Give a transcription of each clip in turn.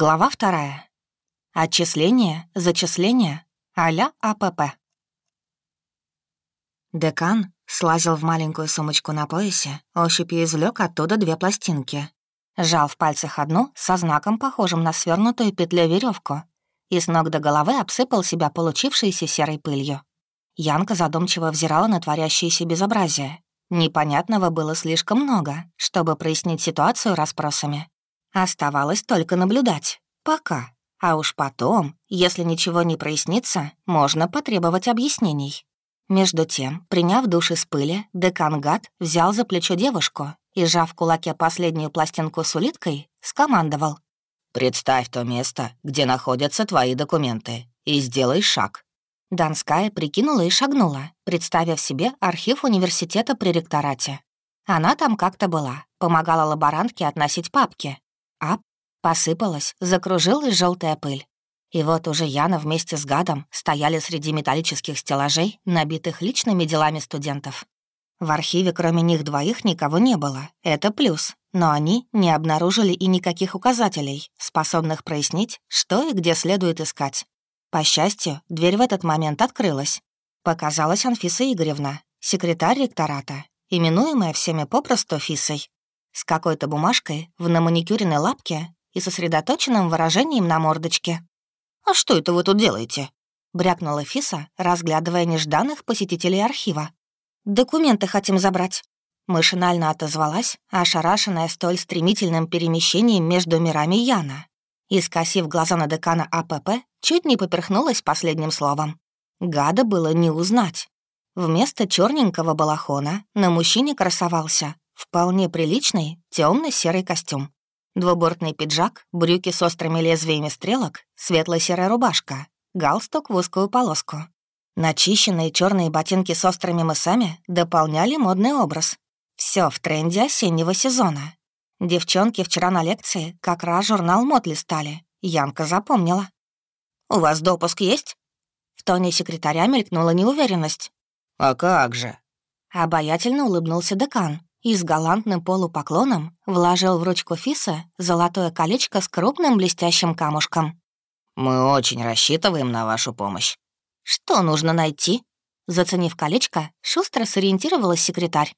Глава вторая. Отчисление, зачисление, а-ля АПП. Декан слазил в маленькую сумочку на поясе, ощупью извлек оттуда две пластинки. Жал в пальцах одну со знаком, похожим на свернутую петлю веревку, и с ног до головы обсыпал себя получившейся серой пылью. Янка задумчиво взирала на творящееся безобразие. Непонятного было слишком много, чтобы прояснить ситуацию расспросами. Оставалось только наблюдать. Пока. А уж потом, если ничего не прояснится, можно потребовать объяснений. Между тем, приняв душ из пыли, декан Гад взял за плечо девушку и, сжав в кулаке последнюю пластинку с улиткой, скомандовал. «Представь то место, где находятся твои документы, и сделай шаг». Донская прикинула и шагнула, представив себе архив университета при ректорате. Она там как-то была, помогала лаборантке относить папки. Ап, посыпалась, закружилась желтая пыль. И вот уже Яна вместе с Гадом стояли среди металлических стеллажей, набитых личными делами студентов. В архиве кроме них двоих никого не было, это плюс, но они не обнаружили и никаких указателей, способных прояснить, что и где следует искать. По счастью, дверь в этот момент открылась. Показалась Анфиса Игоревна, секретарь ректората, именуемая всеми попросту Фисой, с какой-то бумажкой в наманикюренной лапке и сосредоточенным выражением на мордочке. «А что это вы тут делаете?» — брякнула Фиса, разглядывая нежданных посетителей архива. «Документы хотим забрать». Машинально отозвалась, ошарашенная столь стремительным перемещением между мирами Яна и, скосив глаза на декана АПП, чуть не поперхнулась последним словом. Гада было не узнать. Вместо черненького балахона на мужчине красовался вполне приличный темно серый костюм. Двубортный пиджак, брюки с острыми лезвиями стрелок, светло-серая рубашка, галстук в узкую полоску. Начищенные черные ботинки с острыми мысами дополняли модный образ. Все в тренде осеннего сезона. Девчонки вчера на лекции как раз журнал мод листали. Янка запомнила. «У вас допуск есть?» В тоне секретаря мелькнула неуверенность. «А как же?» Обаятельно улыбнулся декан и с галантным полупоклоном вложил в ручку Фиса золотое колечко с крупным блестящим камушком. «Мы очень рассчитываем на вашу помощь». «Что нужно найти?» Заценив колечко, шустро сориентировалась секретарь.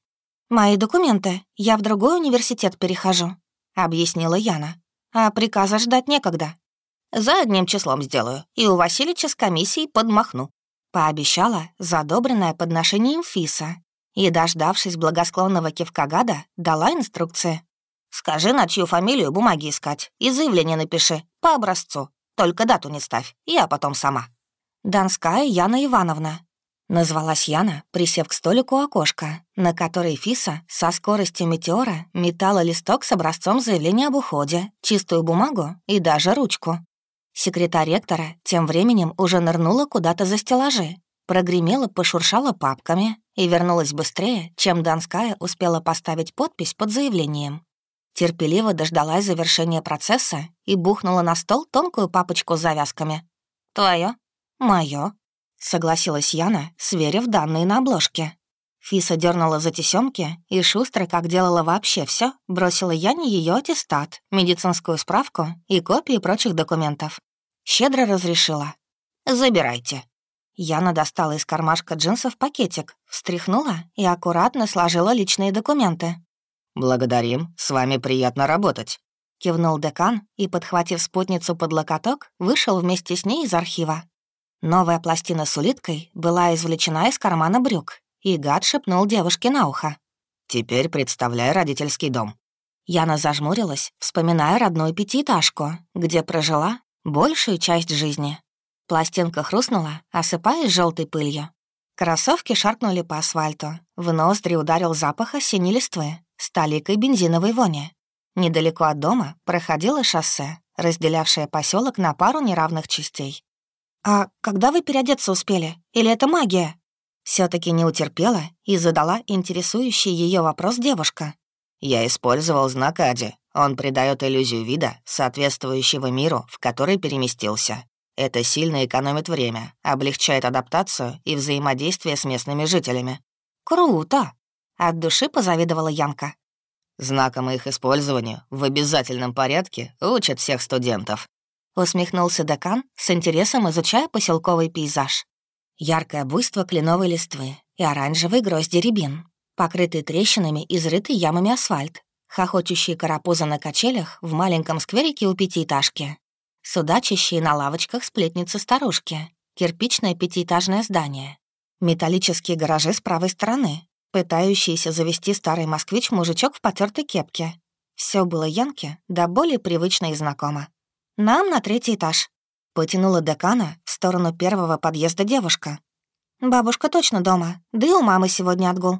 «Мои документы. Я в другой университет перехожу», — объяснила Яна. «А приказа ждать некогда. За одним числом сделаю, и у Васильича с комиссией подмахну», — пообещала задобренная подношением Фиса и, дождавшись благосклонного кивка гада, дала инструкции. «Скажи, на чью фамилию бумаги искать, и заявление напиши, по образцу. Только дату не ставь, я потом сама». «Донская Яна Ивановна», Назвалась Яна, присев к столику окошка, на который Фиса со скоростью метеора метала листок с образцом заявления об уходе, чистую бумагу и даже ручку. Секретарь ректора тем временем уже нырнула куда-то за стеллажи, прогремела, пошуршала папками и вернулась быстрее, чем Донская успела поставить подпись под заявлением. Терпеливо дождалась завершения процесса и бухнула на стол тонкую папочку с завязками. «Твоё?» «Моё», согласилась Яна, сверив данные на обложке. Фиса дернула за тесемки и шустро, как делала вообще все, бросила Яне ее аттестат, медицинскую справку и копии прочих документов. Щедро разрешила. «Забирайте». Яна достала из кармашка джинсов пакетик, встряхнула и аккуратно сложила личные документы. «Благодарим, с вами приятно работать», — кивнул декан и, подхватив спутницу под локоток, вышел вместе с ней из архива. Новая пластина с улиткой была извлечена из кармана брюк, и гад шепнул девушке на ухо. «Теперь представляй родительский дом». Яна зажмурилась, вспоминая родную пятиэтажку, где прожила большую часть жизни. Пластинка хрустнула, осыпаясь желтой пылью. Кроссовки шаркнули по асфальту. В ноздри ударил запах осенней листвы с таликой бензиновой вони. Недалеко от дома проходило шоссе, разделявшее поселок на пару неравных частей. «А когда вы переодеться успели? Или это магия?» все таки не утерпела и задала интересующий ее вопрос девушка. «Я использовал знак Ади. Он придает иллюзию вида, соответствующего миру, в который переместился. Это сильно экономит время, облегчает адаптацию и взаимодействие с местными жителями». «Круто!» — от души позавидовала Янка. Знаком их использованию в обязательном порядке учат всех студентов». Усмехнулся декан, с интересом изучая поселковый пейзаж. Яркое буйство кленовой листвы и оранжевый грозди рябин, покрытый трещинами, изрытый ямами асфальт, хохочущие карапузы на качелях в маленьком скверике у пятиэтажки, судачащие на лавочках сплетницы-старушки, кирпичное пятиэтажное здание, металлические гаражи с правой стороны, пытающийся завести старый москвич-мужичок в потертой кепке. Все было Янке, да более привычно и знакомо. «Нам на третий этаж», — потянула декана в сторону первого подъезда девушка. «Бабушка точно дома, да и у мамы сегодня отгул».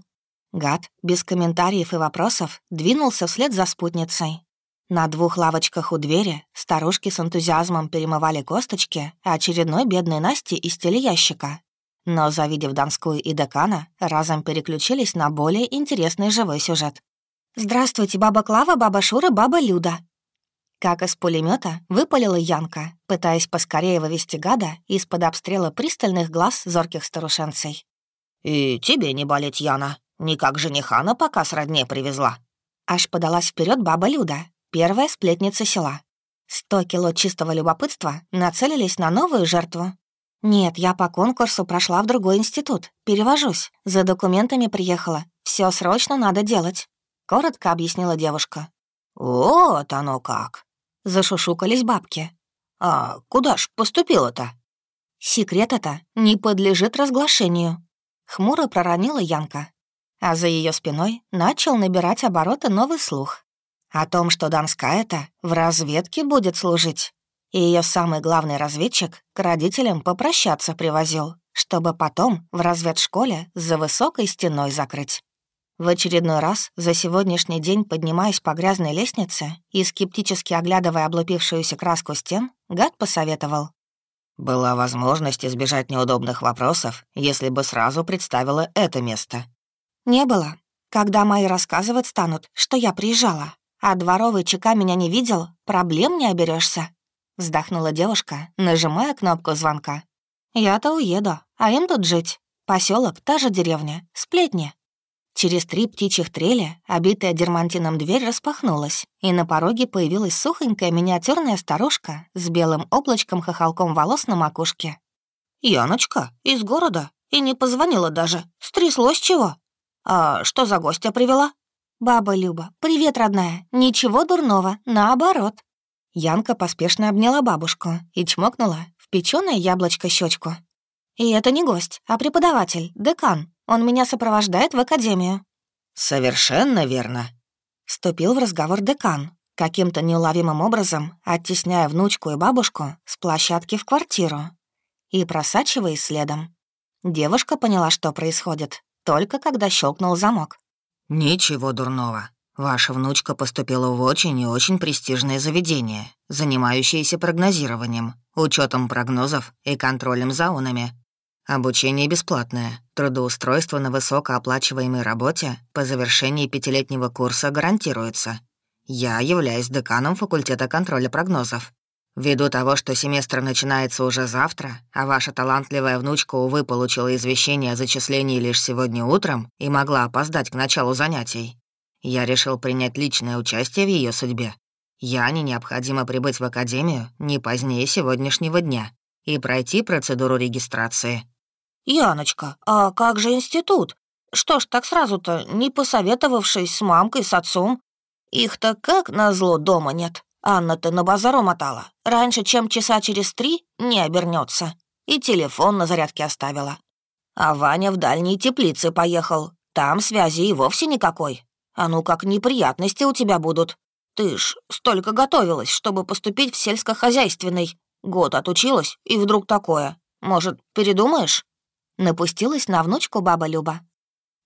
Гад, без комментариев и вопросов, двинулся вслед за спутницей. На двух лавочках у двери старушки с энтузиазмом перемывали косточки очередной бедной Насти из телеящика. Но, завидев Донскую и Декана, разом переключились на более интересный живой сюжет. «Здравствуйте, баба Клава, баба Шура, баба Люда!» Как из пулемета выпалила Янка, пытаясь поскорее вывести гада из-под обстрела пристальных глаз зорких старушенцей. «И тебе не болеть, Яна. Никак жениха на показ родне привезла». Аж подалась вперед баба Люда, первая сплетница села. Сто кило чистого любопытства нацелились на новую жертву. «Нет, я по конкурсу прошла в другой институт. Перевожусь. За документами приехала. Все срочно надо делать», — коротко объяснила девушка. «Вот оно как!» — зашушукались бабки. «А куда ж поступила-то?» «Секрет это не подлежит разглашению», — хмуро проронила Янка. А за ее спиной начал набирать обороты новый слух. О том, что Донская-то в разведке будет служить. И ее самый главный разведчик к родителям попрощаться привозил, чтобы потом в разведшколе за высокой стеной закрыть. В очередной раз за сегодняшний день, поднимаясь по грязной лестнице и скептически оглядывая облупившуюся краску стен, гад посоветовал. «Была возможность избежать неудобных вопросов, если бы сразу представила это место». «Не было. Когда мои рассказывать станут, что я приезжала, а дворовый ЧК меня не видел, проблем не оберешься. Вздохнула девушка, нажимая кнопку звонка. «Я-то уеду, а им тут жить. Поселок, та же деревня, сплетни». Через три птичьих трели, обитая дермантином дверь распахнулась, и на пороге появилась сухонькая миниатюрная старушка с белым облачком-хохолком волос на макушке. «Яночка, из города, и не позвонила даже. Стряслось чего? А что за гостя привела?» «Баба Люба, привет, родная. Ничего дурного, наоборот». Янка поспешно обняла бабушку и чмокнула в печёное яблочко щечку. «И это не гость, а преподаватель, декан. Он меня сопровождает в академию». «Совершенно верно», — вступил в разговор декан, каким-то неуловимым образом оттесняя внучку и бабушку с площадки в квартиру и просачиваясь следом. Девушка поняла, что происходит, только когда щелкнул замок. «Ничего дурного. Ваша внучка поступила в очень и очень престижное заведение, занимающееся прогнозированием, учетом прогнозов и контролем за унами. Обучение бесплатное, трудоустройство на высокооплачиваемой работе по завершении пятилетнего курса гарантируется. Я являюсь деканом факультета контроля прогнозов. Ввиду того, что семестр начинается уже завтра, а ваша талантливая внучка, увы, получила извещение о зачислении лишь сегодня утром и могла опоздать к началу занятий, я решил принять личное участие в ее судьбе. Яне необходимо прибыть в академию не позднее сегодняшнего дня и пройти процедуру регистрации. «Яночка, а как же институт? Что ж так сразу-то, не посоветовавшись с мамкой, с отцом? Их-то как назло дома нет. Анна-то на базар умотала. Раньше, чем часа через три, не обернется. И телефон на зарядке оставила. А Ваня в дальние теплицы поехал. Там связи и вовсе никакой. А ну как неприятности у тебя будут. Ты ж столько готовилась, чтобы поступить в сельскохозяйственный. Год отучилась, и вдруг такое. Может, передумаешь?» Напустилась на внучку баба Люба.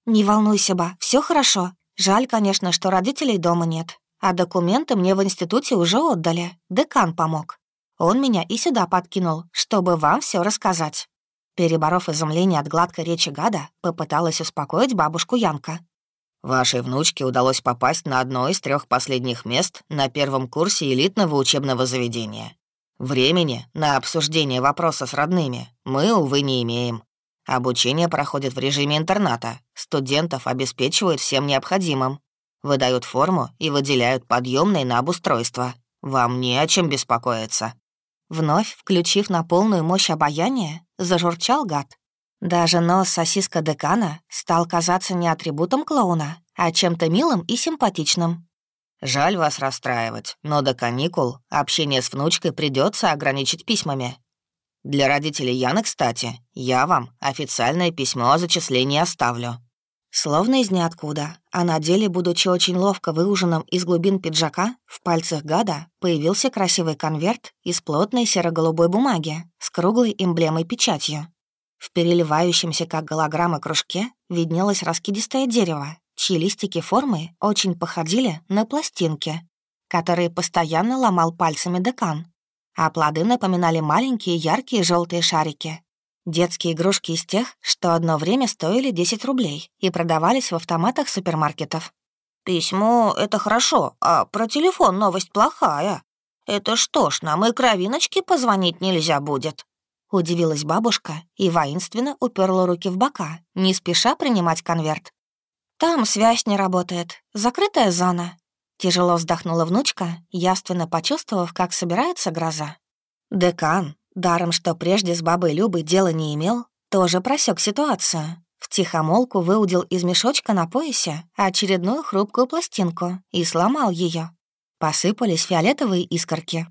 «Не волнуйся, ба, все хорошо. Жаль, конечно, что родителей дома нет. А документы мне в институте уже отдали. Декан помог. Он меня и сюда подкинул, чтобы вам все рассказать». Переборов изумление от гладкой речи гада, попыталась успокоить бабушку Янка. «Вашей внучке удалось попасть на одно из трех последних мест на первом курсе элитного учебного заведения. Времени на обсуждение вопроса с родными мы, увы, не имеем. Обучение проходит в режиме интерната. Студентов обеспечивают всем необходимым. Выдают форму и выделяют подъемные на обустройство. Вам не о чем беспокоиться». Вновь, включив на полную мощь обаяния, зажурчал гад. Даже нос сосиска декана стал казаться не атрибутом клоуна, а чем-то милым и симпатичным. «Жаль вас расстраивать, но до каникул общение с внучкой придется ограничить письмами. Для родителей Яны, кстати, я вам официальное письмо о зачислении оставлю». Словно из ниоткуда, а на деле, будучи очень ловко выуженным из глубин пиджака, в пальцах гада появился красивый конверт из плотной серо-голубой бумаги с круглой эмблемой-печатью. В переливающемся, как голограмма, кружке виднелось раскидистое дерево, чьи листики формы очень походили на пластинки, которые постоянно ломал пальцами декан, а плоды напоминали маленькие яркие желтые шарики. Детские игрушки из тех, что одно время стоили 10 рублей и продавались в автоматах супермаркетов. «Письмо — это хорошо, а про телефон новость плохая. Это что ж, нам и кровиночки позвонить нельзя будет?» Удивилась бабушка и воинственно уперла руки в бока, не спеша принимать конверт. «Там связь не работает. Закрытая зона». Тяжело вздохнула внучка, явственно почувствовав, как собирается гроза. Декан, даром что прежде с бабой Любой дела не имел, тоже просек ситуацию. В тихомолку выудил из мешочка на поясе очередную хрупкую пластинку и сломал ее. Посыпались фиолетовые искорки.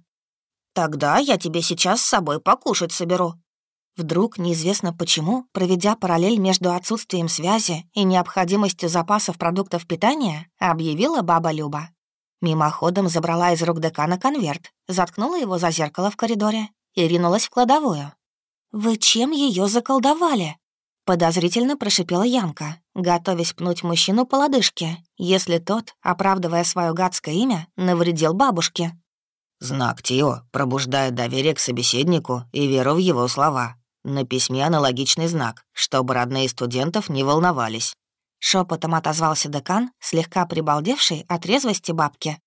«Тогда я тебе сейчас с собой покушать соберу», Вдруг, неизвестно почему, проведя параллель между отсутствием связи и необходимостью запасов продуктов питания, объявила баба Люба. Мимоходом забрала из рук декана конверт, заткнула его за зеркало в коридоре и ринулась в кладовую. «Вы чем ее заколдовали?» Подозрительно прошипела Янка, готовясь пнуть мужчину по лодыжке, если тот, оправдывая свое гадское имя, навредил бабушке. «Знак Тио пробуждает доверие к собеседнику и веру в его слова», на письме аналогичный знак, чтобы родные студентов не волновались. Шепотом отозвался декан, слегка прибалдевший от резвости бабки.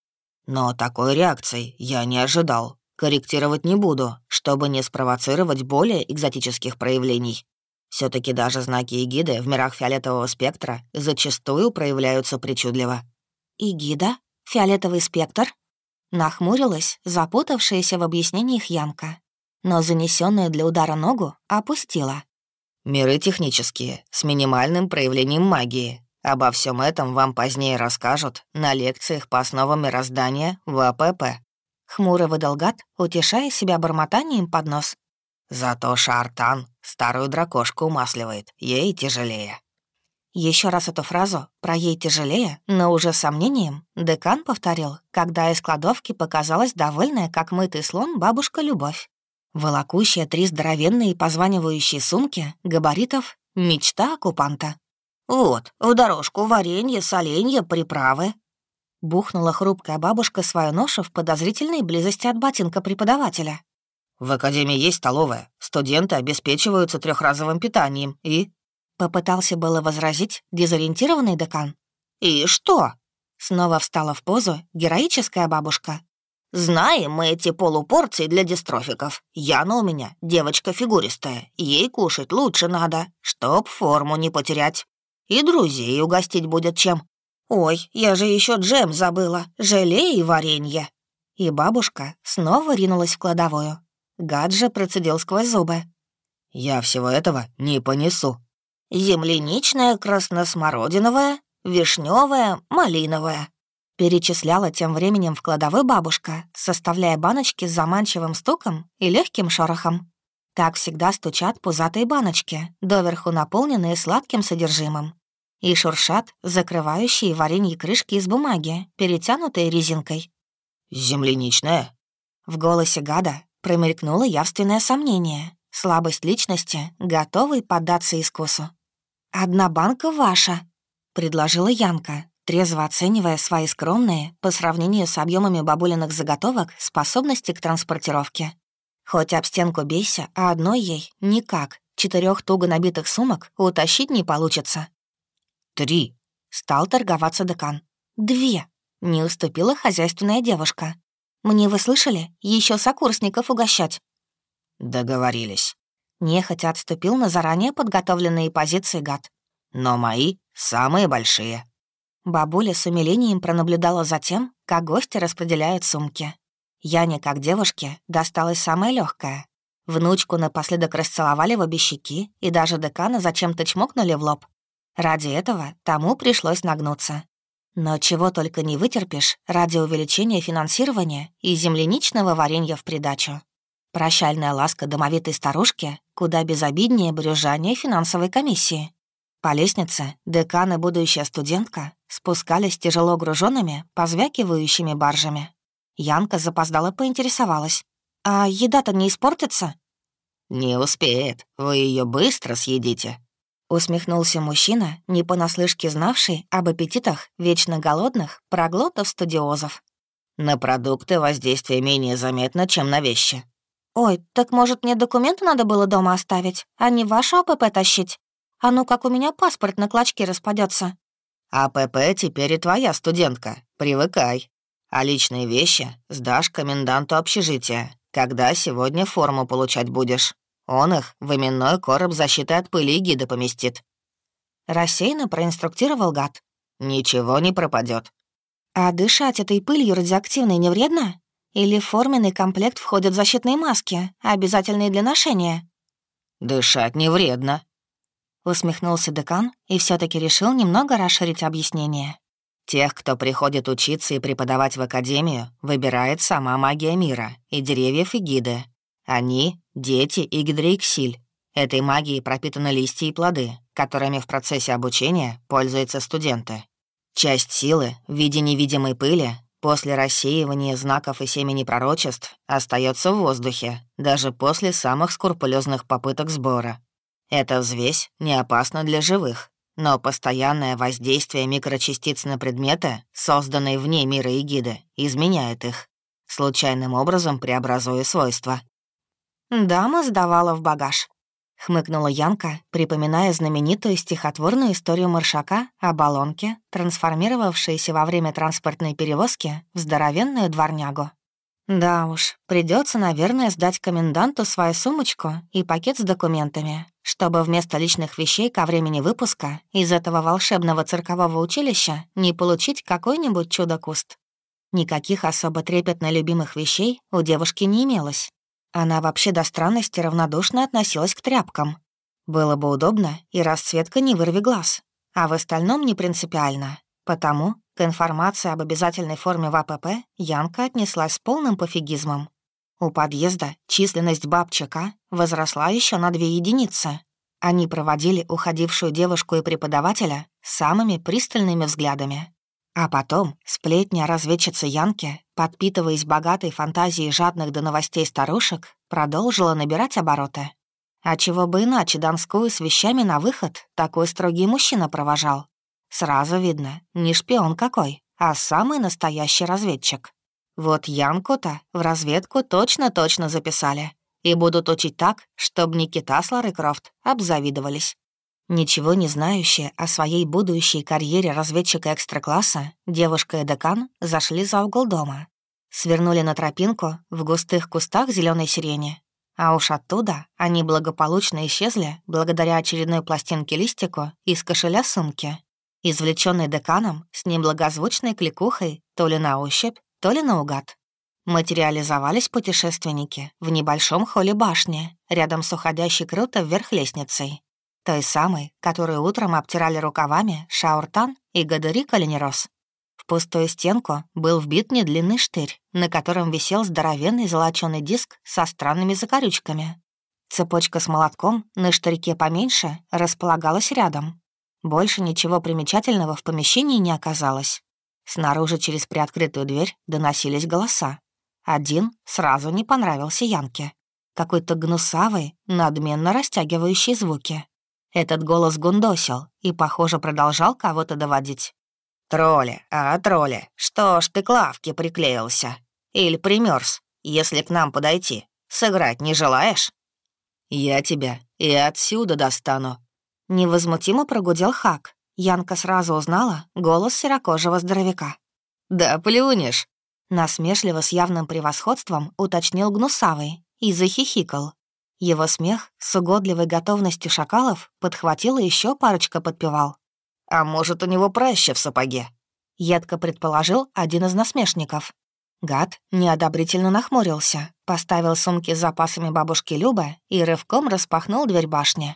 Но такой реакции я не ожидал. Корректировать не буду, чтобы не спровоцировать более экзотических проявлений. все таки даже знаки эгиды в мирах фиолетового спектра зачастую проявляются причудливо. «Эгида? Фиолетовый спектр?» Нахмурилась, запутавшаяся в объяснениях Янка но занесенную для удара ногу опустила. «Миры технические, с минимальным проявлением магии. Обо всем этом вам позднее расскажут на лекциях по основам мироздания в АПП». Хмуро выдал гад, утешая себя бормотанием под нос. «Зато Шартан старую дракошку умасливает, ей тяжелее». Еще раз эту фразу про «ей тяжелее», но уже с сомнением, декан повторил, когда из кладовки показалась довольная, как мытый слон, бабушка Любовь волокущая три здоровенные позванивающие сумки, габаритов — мечта оккупанта. «Вот, в дорожку варенье, соленье, приправы». Бухнула хрупкая бабушка свою ношу в подозрительной близости от ботинка преподавателя. «В академии есть столовая. Студенты обеспечиваются трехразовым питанием и...» Попытался было возразить дезориентированный декан. «И что?» Снова встала в позу героическая бабушка. Знаем мы эти полупорции для дистрофиков. Яна у меня девочка фигуристая, ей кушать лучше надо, чтоб форму не потерять. И друзей угостить будет чем. Ой, я же еще джем забыла, желе и варенье». И бабушка снова ринулась в кладовую. Гаджа процедил сквозь зубы. «Я всего этого не понесу». «Земляничная, красносмородиновая, вишневая, малиновая», Перечисляла тем временем в кладовой бабушка, составляя баночки с заманчивым стуком и легким шорохом. Так всегда стучат пузатые баночки, доверху наполненные сладким содержимым. И шуршат закрывающие варенье крышки из бумаги, перетянутые резинкой. «Земляничная?» В голосе гада промелькнуло явственное сомнение, слабость личности, готовый поддаться искусу. «Одна банка ваша», — предложила Янка, трезво оценивая свои скромные, по сравнению с объемами бабулиных заготовок, способности к транспортировке. Хоть об стенку бейся, а одной ей никак. Четырех туго набитых сумок утащить не получится. «Три», — стал торговаться декан. «Две», — не уступила хозяйственная девушка. «Мне вы слышали? Еще сокурсников угощать». «Договорились». Нехотя отступил на заранее подготовленные позиции гад. «Но мои самые большие». Бабуля с умилением пронаблюдала за тем, как гости распределяют сумки. Яне, как девушке, досталось самое легкое. Внучку напоследок расцеловали в обе щеки и даже декана зачем-то чмокнули в лоб. Ради этого тому пришлось нагнуться. Но чего только не вытерпишь ради увеличения финансирования и земляничного варенья в придачу. Прощальная ласка домовитой старушки куда безобиднее брюзжания финансовой комиссии. По лестнице декан и будущая студентка спускались тяжело груженными, позвякивающими баржами. Янка запоздала поинтересовалась. «А еда-то не испортится?» «Не успеет. Вы ее быстро съедите», Усмехнулся мужчина, не понаслышке знавший об аппетитах вечно голодных проглотов-студиозов. «На продукты воздействие менее заметно, чем на вещи». «Ой, так может мне документы надо было дома оставить, а не вашу АПП тащить? А ну как у меня паспорт на клочки распадется. «АПП теперь и твоя студентка, привыкай. А личные вещи сдашь коменданту общежития, когда сегодня форму получать будешь». Он их в именной короб защиты от пыли гида поместит. Рассеянно проинструктировал гад. Ничего не пропадет. А дышать этой пылью радиоактивной не вредно? Или в форменный комплект входят защитные маски, обязательные для ношения? Дышать не вредно. Усмехнулся декан и все таки решил немного расширить объяснение. Тех, кто приходит учиться и преподавать в академию, выбирает сама магия мира, и деревьев, и гиды. Они — дети и гидроиксиль. Этой магией пропитаны листья и плоды, которыми в процессе обучения пользуются студенты. Часть силы в виде невидимой пыли после рассеивания знаков и семени пророчеств остается в воздухе, даже после самых скрупулезных попыток сбора. Эта взвесь не опасна для живых, но постоянное воздействие микрочастиц на предметы, созданные вне мира эгиды, изменяет их, случайным образом преобразуя свойства. «Дама сдавала в багаж», — хмыкнула Янка, припоминая знаменитую стихотворную историю Маршака о баллонке, трансформировавшейся во время транспортной перевозки в здоровенную дворнягу. «Да уж, придется, наверное, сдать коменданту свою сумочку и пакет с документами, чтобы вместо личных вещей ко времени выпуска из этого волшебного циркового училища не получить какой-нибудь чудо-куст». Никаких особо трепетно любимых вещей у девушки не имелось, она вообще до странности равнодушно относилась к тряпкам. Было бы удобно, и расцветка не вырви глаз. А в остальном не принципиально. Потому к информации об обязательной форме в АПП Янка отнеслась с полным пофигизмом. У подъезда численность баб ЧК возросла еще на две единицы. Они проводили уходившую девушку и преподавателя самыми пристальными взглядами. А потом сплетня разведчицы Янки, подпитываясь богатой фантазией жадных до новостей старушек, продолжила набирать обороты. А чего бы иначе Донскую с вещами на выход такой строгий мужчина провожал. Сразу видно, не шпион какой, а самый настоящий разведчик. Вот Янку-то в разведку точно-точно записали. И будут учить так, чтобы Никита с Крофт обзавидовались. Ничего не знающая о своей будущей карьере разведчика экстракласса, девушка и декан зашли за угол дома. Свернули на тропинку в густых кустах зеленой сирени. А уж оттуда они благополучно исчезли благодаря очередной пластинке листику из кошеля сумки, извлеченной деканом с неблагозвучной кликухой то ли на ощупь, то ли наугад. Материализовались путешественники в небольшом холле башни, рядом с уходящей круто вверх лестницей. Той самой, которую утром обтирали рукавами Шауртан и Гадари Калинерос. В пустую стенку был вбит недлинный штырь, на котором висел здоровенный золочёный диск со странными закорючками. Цепочка с молотком на штырьке поменьше располагалась рядом. Больше ничего примечательного в помещении не оказалось. Снаружи через приоткрытую дверь доносились голоса. Один сразу не понравился Янке. Какой-то гнусавый, надменно растягивающий звуки. Этот голос гундосил и, похоже, продолжал кого-то доводить. «Тролли, а, тролли, что ж ты к лавке приклеился? Или примерз, если к нам подойти? Сыграть не желаешь?» «Я тебя и отсюда достану», — невозмутимо прогудел Хак. Янка сразу узнала голос серокожего здоровяка. «Да плюнешь», — насмешливо с явным превосходством уточнил Гнусавый и захихикал. Его смех с угодливой готовностью шакалов подхватила еще парочка подпевал. «А может, у него праще в сапоге? — едко предположил один из насмешников. Гад неодобрительно нахмурился, поставил сумки с запасами бабушки Любы и рывком распахнул дверь башни.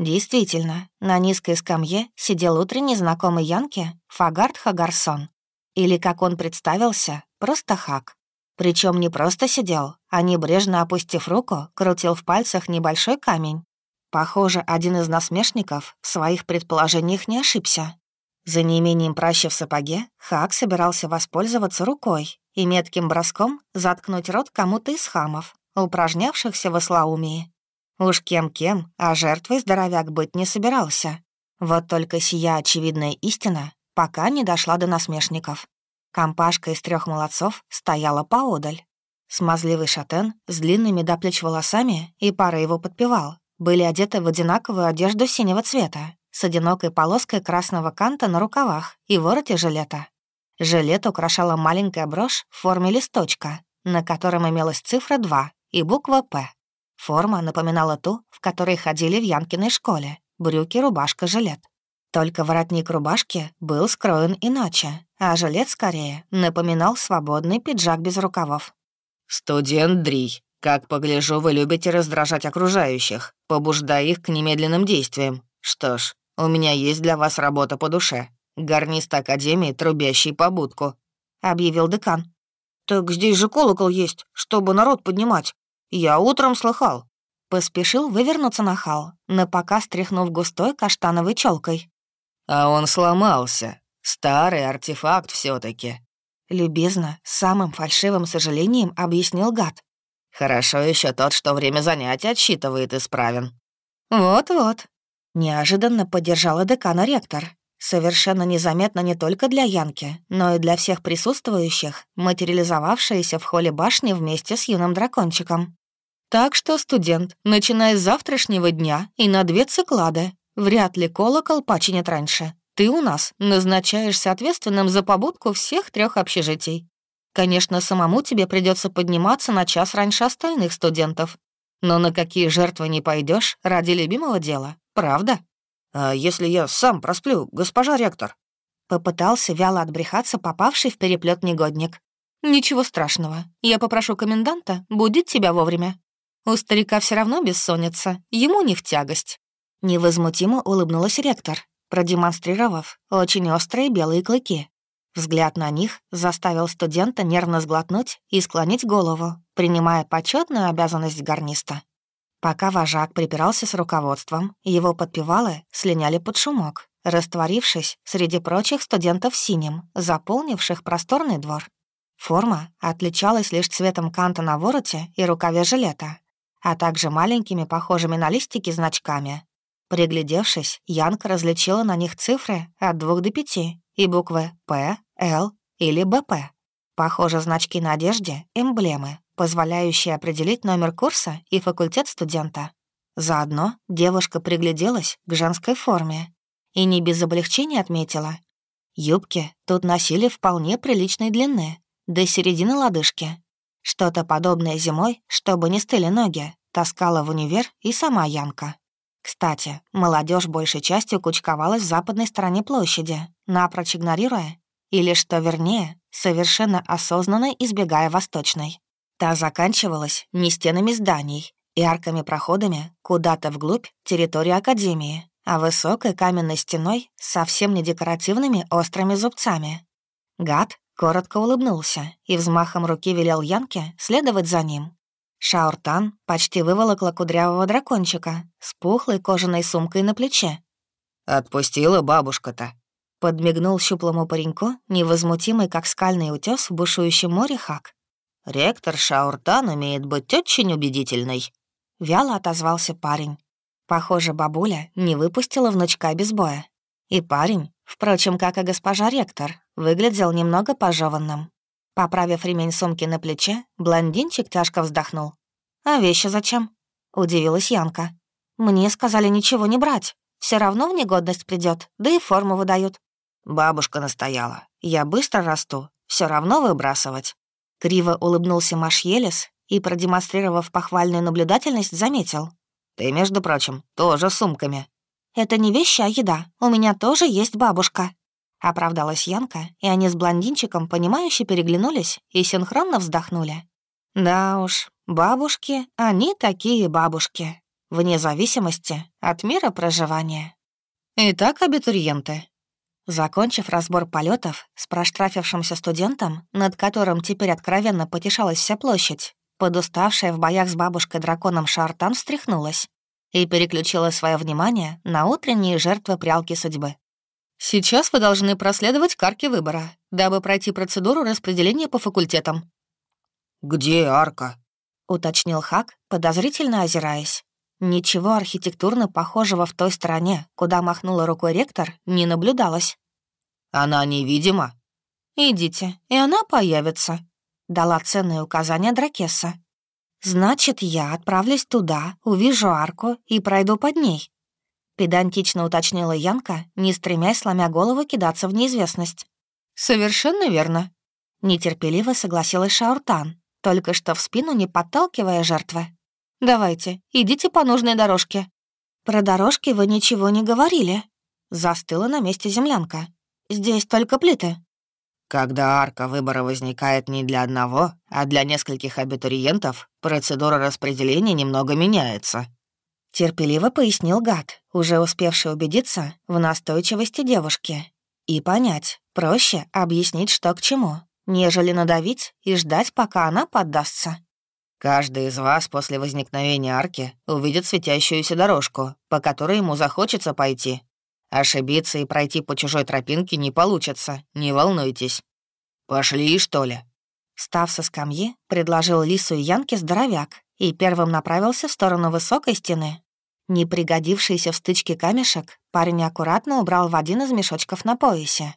Действительно, на низкой скамье сидел утренний знакомый Янке Фагард Хагарсон. Или, как он представился, просто Хак. Причем не просто сидел, а небрежно опустив руку, крутил в пальцах небольшой камень. Похоже, один из насмешников в своих предположениях не ошибся. За неимением праща в сапоге Хак собирался воспользоваться рукой и метким броском заткнуть рот кому-то из хамов, упражнявшихся в ослоумии. Уж кем-кем, а жертвой здоровяк быть не собирался. Вот только сия очевидная истина пока не дошла до насмешников. Компашка из трех молодцов стояла поодаль. Смазливый шатен с длинными до плеч волосами и пара его подпевал, были одеты в одинаковую одежду синего цвета, с одинокой полоской красного канта на рукавах и вороте жилета. Жилет украшала маленькая брошь в форме листочка, на котором имелась цифра 2 и буква «П». Форма напоминала ту, в которой ходили в Янкиной школе. Брюки, рубашка, жилет. Только воротник рубашки был скроен иначе, а жилет скорее напоминал свободный пиджак без рукавов. «Студент Дри, как погляжу, вы любите раздражать окружающих, побуждая их к немедленным действиям. Что ж, у меня есть для вас работа по душе гарнист Академии, трубящий по будку», — объявил декан. «Так здесь же колокол есть, чтобы народ поднимать. Я утром слыхал». Поспешил вывернуться на хал, напока стряхнув густой каштановой челкой. «А он сломался. Старый артефакт все таки Любезно, с самым фальшивым сожалением объяснил гад. «Хорошо еще тот, что время занятий отсчитывает исправен». «Вот-вот», — неожиданно поддержала декана ректор, Совершенно незаметно не только для Янки, но и для всех присутствующих, материализовавшиеся в холле башни вместе с юным дракончиком. Так что, студент, начиная с завтрашнего дня и на две циклады, вряд ли колокол починят раньше. Ты у нас назначаешься ответственным за побудку всех трех общежитий. Конечно, самому тебе придется подниматься на час раньше остальных студентов. Но на какие жертвы не пойдешь ради любимого дела, правда? «А если я сам просплю, госпожа ректор?» Попытался вяло отбрехаться попавший в переплет негодник. «Ничего страшного. Я попрошу коменданта будить тебя вовремя. У старика все равно бессонница, ему не в тягость». Невозмутимо улыбнулась ректор, продемонстрировав очень острые белые клыки. Взгляд на них заставил студента нервно сглотнуть и склонить голову, принимая почетную обязанность гарниста. Пока вожак припирался с руководством, его подпевалы слиняли под шумок, растворившись среди прочих студентов синим, заполнивших просторный двор. Форма отличалась лишь цветом канта на вороте и рукаве жилета, а также маленькими, похожими на листики, значками. Приглядевшись, Янка различила на них цифры от двух до пяти и буквы «П», «Л» или «БП». Похоже, значки на одежде — эмблемы, позволяющие определить номер курса и факультет студента. Заодно девушка пригляделась к женской форме и не без облегчения отметила. Юбки тут носили вполне приличной длины, до середины лодыжки. Что-то подобное зимой, чтобы не стыли ноги, таскала в универ и сама Янка. Кстати, молодежь большей частью кучковалась в западной стороне площади, напрочь игнорируя, или, что вернее, совершенно осознанно избегая восточной. Та заканчивалась не стенами зданий и арками-проходами куда-то вглубь территории Академии, а высокой каменной стеной с совсем не декоративными острыми зубцами. Гад коротко улыбнулся и взмахом руки велел Янке следовать за ним. Шауртан почти выволокла кудрявого дракончика с пухлой кожаной сумкой на плече. «Отпустила бабушка-то», — подмигнул щуплому пареньку, невозмутимый, как скальный утес в бушующем море Хак. «Ректор Шауртан умеет быть очень убедительной», — вяло отозвался парень. Похоже, бабуля не выпустила внучка без боя. И парень, впрочем, как и госпожа ректор, выглядел немного пожеванным. Поправив ремень сумки на плече, блондинчик тяжко вздохнул. «А вещи зачем?» — удивилась Янка. «Мне сказали ничего не брать. Все равно в негодность придет, да и форму выдают». Бабушка настояла. «Я быстро расту, все равно выбрасывать». Криво улыбнулся Машьелес и, продемонстрировав похвальную наблюдательность, заметил. «Ты, между прочим, тоже сумками». «Это не вещи, а еда. У меня тоже есть бабушка». Оправдалась Янка, и они с блондинчиком, понимающе переглянулись и синхронно вздохнули. Да уж, бабушки, они такие бабушки, вне зависимости от мира проживания. Итак, абитуриенты. Закончив разбор полетов с проштрафившимся студентом, над которым теперь откровенно потешалась вся площадь, подуставшая в боях с бабушкой-драконом Шартан встряхнулась и переключила свое внимание на утренние жертвы прялки судьбы. «Сейчас вы должны проследовать к арке выбора, дабы пройти процедуру распределения по факультетам». «Где арка?» — уточнил Хак, подозрительно озираясь. Ничего архитектурно похожего в той стороне, куда махнула рукой ректор, не наблюдалось. «Она невидима?» «Идите, и она появится», — дала ценные указания Дракесса. «Значит, я отправлюсь туда, увижу арку и пройду под ней», — педантично уточнила Янка, не стремясь, сломя голову, кидаться в неизвестность. «Совершенно верно», — нетерпеливо согласилась Шауртан, только что в спину не подталкивая жертвы. «Давайте, идите по нужной дорожке». «Про дорожки вы ничего не говорили», — застыла на месте землянка. «Здесь только плиты». Когда арка выбора возникает не для одного, а для нескольких абитуриентов, процедура распределения немного меняется. Терпеливо пояснил гад, уже успевший убедиться в настойчивости девушки. И понять, проще объяснить, что к чему, нежели надавить и ждать, пока она поддастся. Каждый из вас после возникновения арки увидит светящуюся дорожку, по которой ему захочется пойти, Ошибиться и пройти по чужой тропинке не получится, не волнуйтесь. Пошли, что ли?» Став со скамьи, предложил Лису и Янке здоровяк и первым направился в сторону высокой стены. Не пригодившийся в стычке камешек парень аккуратно убрал в один из мешочков на поясе.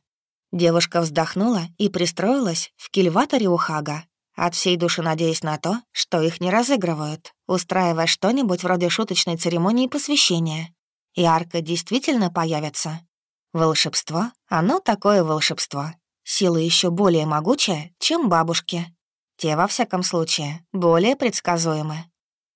Девушка вздохнула и пристроилась в кильваторе у Хага, от всей души надеясь на то, что их не разыгрывают, устраивая что-нибудь вроде шуточной церемонии посвящения и арка действительно появится. Волшебство, оно такое волшебство. Сила еще более могучая, чем бабушки. Те, во всяком случае, более предсказуемы.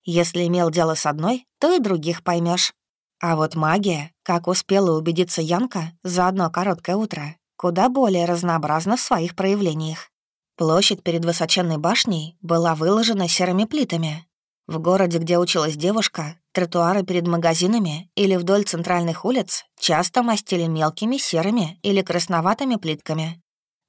Если имел дело с одной, то и других поймешь. А вот магия, как успела убедиться Янка за одно короткое утро, куда более разнообразна в своих проявлениях. Площадь перед высоченной башней была выложена серыми плитами. В городе, где училась девушка, Тротуары перед магазинами или вдоль центральных улиц часто мастили мелкими серыми или красноватыми плитками.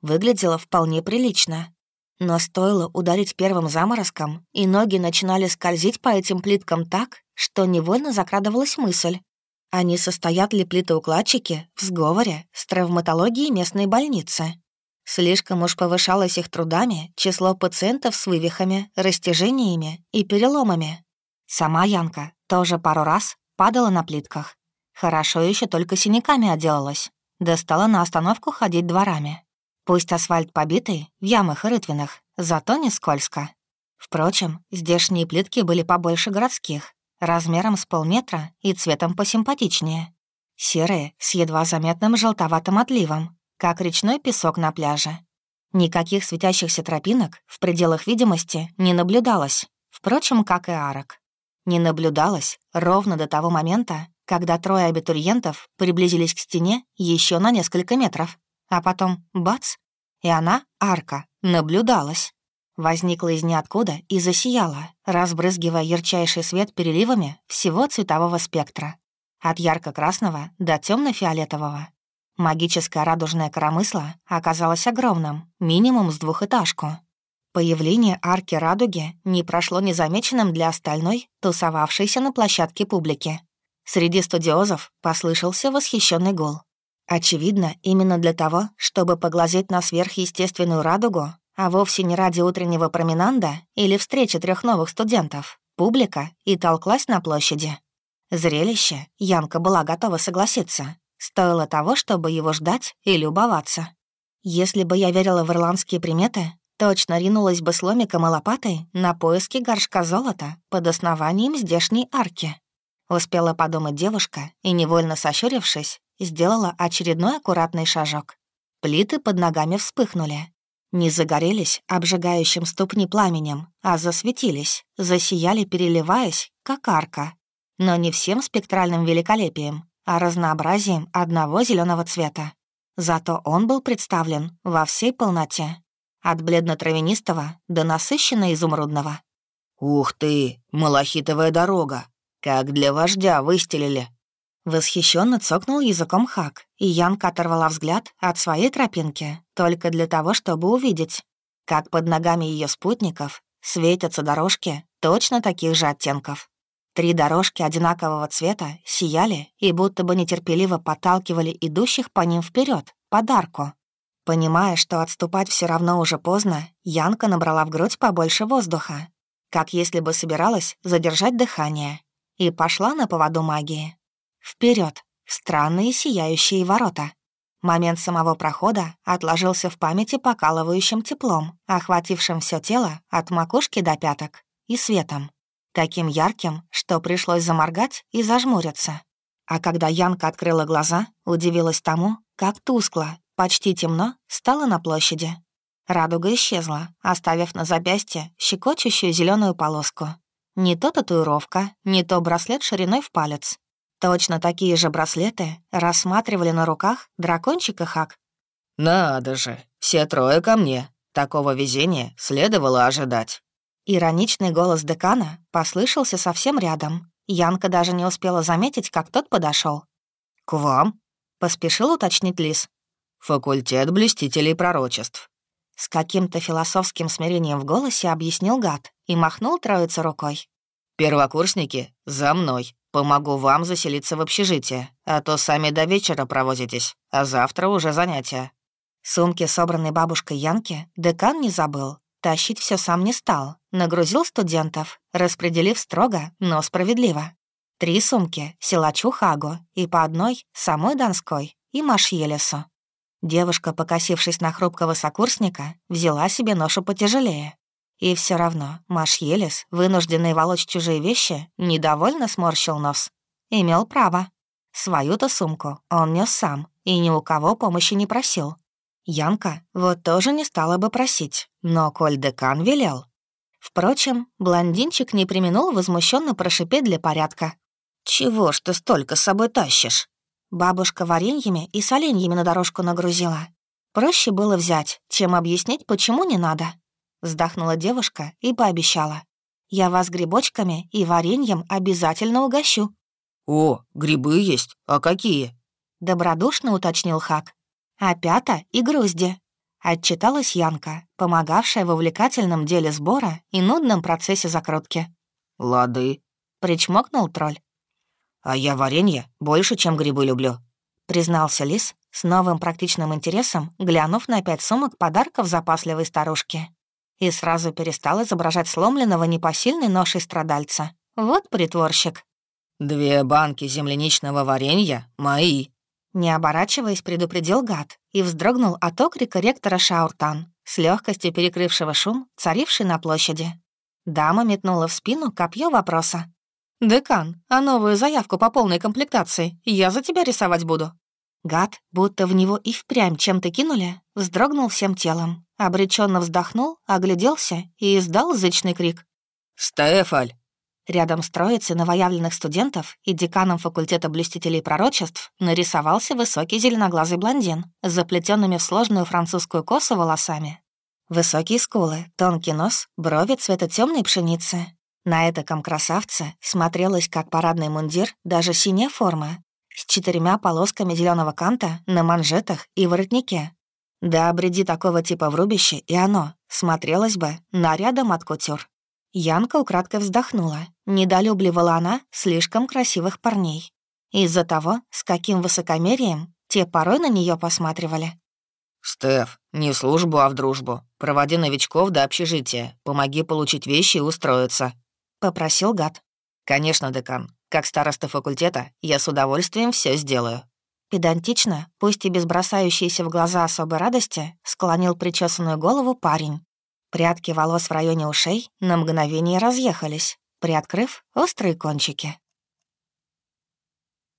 Выглядело вполне прилично. Но стоило ударить первым заморозком, и ноги начинали скользить по этим плиткам так, что невольно закрадывалась мысль. Не состоят ли плитоукладчики в сговоре с травматологией местной больницы? Слишком уж повышалось их трудами число пациентов с вывихами, растяжениями и переломами. Сама Янка тоже пару раз падала на плитках. Хорошо еще только синяками отделалась. Достала на остановку ходить дворами. Пусть асфальт побитый, в ямах и рытвинах, зато не скользко. Впрочем, здешние плитки были побольше городских, размером с полметра и цветом посимпатичнее. Серые, с едва заметным желтоватым отливом, как речной песок на пляже. Никаких светящихся тропинок в пределах видимости не наблюдалось, впрочем, как и арок не наблюдалось ровно до того момента, когда трое абитуриентов приблизились к стене еще на несколько метров. А потом — бац! И она, арка, наблюдалась. Возникла из ниоткуда и засияла, разбрызгивая ярчайший свет переливами всего цветового спектра. От ярко-красного до темно фиолетового Магическое радужное коромысло оказалось огромным, минимум с двухэтажку. Появление арки радуги не прошло незамеченным для остальной, тусовавшейся на площадке публики. Среди студиозов послышался восхищенный гул. Очевидно, именно для того, чтобы поглазеть на сверхъестественную радугу, а вовсе не ради утреннего променанда или встречи трех новых студентов, публика и толклась на площади. Зрелище, Янка была готова согласиться, стоило того, чтобы его ждать и любоваться. Если бы я верила в ирландские приметы, точно ринулась бы с ломиком и лопатой на поиски горшка золота под основанием здешней арки. Успела подумать девушка и, невольно сощурившись, сделала очередной аккуратный шажок. Плиты под ногами вспыхнули. Не загорелись обжигающим ступни пламенем, а засветились, засияли, переливаясь, как арка. Но не всем спектральным великолепием, а разнообразием одного зеленого цвета. Зато он был представлен во всей полноте. От бледно-травянистого до насыщенно-изумрудного. «Ух ты, малахитовая дорога! Как для вождя выстелили!» Восхищенно цокнул языком Хак, и Янка оторвала взгляд от своей тропинки, только для того, чтобы увидеть, как под ногами ее спутников светятся дорожки точно таких же оттенков. Три дорожки одинакового цвета сияли и будто бы нетерпеливо подталкивали идущих по ним вперед, подарку. Понимая, что отступать все равно уже поздно, Янка набрала в грудь побольше воздуха, как если бы собиралась задержать дыхание, и пошла на поводу магии. Вперед, странные сияющие ворота. Момент самого прохода отложился в памяти покалывающим теплом, охватившим все тело от макушки до пяток, и светом. Таким ярким, что пришлось заморгать и зажмуриться. А когда Янка открыла глаза, удивилась тому, как тускло, почти темно, стало на площади. Радуга исчезла, оставив на запястье щекочущую зеленую полоску. Не то татуировка, не то браслет шириной в палец. Точно такие же браслеты рассматривали на руках дракончик и Хак. «Надо же, все трое ко мне. Такого везения следовало ожидать». Ироничный голос декана послышался совсем рядом. Янка даже не успела заметить, как тот подошел. «К вам?» — поспешил уточнить Лис. «Факультет блюстителей пророчеств». С каким-то философским смирением в голосе объяснил гад и махнул троице рукой. «Первокурсники, за мной. Помогу вам заселиться в общежитие, а то сами до вечера провозитесь, а завтра уже занятия». Сумки, собранные бабушкой Янки, декан не забыл. Тащить все сам не стал. Нагрузил студентов, распределив строго, но справедливо. Три сумки — силачу Хагу и по одной — самой Донской и Машьелесу. Девушка, покосившись на хрупкого сокурсника, взяла себе ношу потяжелее. И все равно Маш Елис, вынужденный волочь чужие вещи, недовольно сморщил нос. Имел право. Свою-то сумку он нес сам и ни у кого помощи не просил. Янка вот тоже не стала бы просить, но коль декан велел. Впрочем, блондинчик не применул возмущенно прошипеть для порядка. «Чего ж ты столько с собой тащишь?» Бабушка вареньями и соленьями на дорожку нагрузила. Проще было взять, чем объяснить, почему не надо. Вздохнула девушка и пообещала. «Я вас грибочками и вареньем обязательно угощу». «О, грибы есть? А какие?» Добродушно уточнил Хак. «Опята и грузди», — отчиталась Янка, помогавшая в увлекательном деле сбора и нудном процессе закрутки. «Лады», — причмокнул тролль. «А я варенье больше, чем грибы люблю», — признался Лис с новым практичным интересом, глянув на пять сумок подарков запасливой старушки и сразу перестал изображать сломленного непосильной ношей страдальца. Вот притворщик. «Две банки земляничного варенья мои», не оборачиваясь, предупредил гад и вздрогнул от окрика ректора Шауртан, с легкостью перекрывшего шум, царивший на площади. Дама метнула в спину копье вопроса. «Декан, а новую заявку по полной комплектации я за тебя рисовать буду». Гад, будто в него и впрямь чем-то кинули, вздрогнул всем телом, обреченно вздохнул, огляделся и издал зычный крик. «Стефаль!» Рядом с троицей новоявленных студентов и деканом факультета блюстителей пророчеств нарисовался высокий зеленоглазый блондин с заплетенными в сложную французскую косу волосами. Высокие скулы, тонкий нос, брови цвета темной пшеницы. На этаком красавце смотрелась как парадный мундир даже синяя форма, с четырьмя полосками зеленого канта на манжетах и воротнике. Да, обреди такого типа в рубище, и оно смотрелось бы нарядом от кутюр. Янка украдкой вздохнула. Недолюбливала она слишком красивых парней. Из-за того, с каким высокомерием те порой на нее посматривали. «Стеф, не в службу, а в дружбу. Проводи новичков до общежития. Помоги получить вещи и устроиться», — попросил гад. «Конечно, декан. Как староста факультета, я с удовольствием все сделаю». Педантично, пусть и без бросающейся в глаза особой радости, склонил причесанную голову парень. Прядки волос в районе ушей на мгновение разъехались, приоткрыв острые кончики.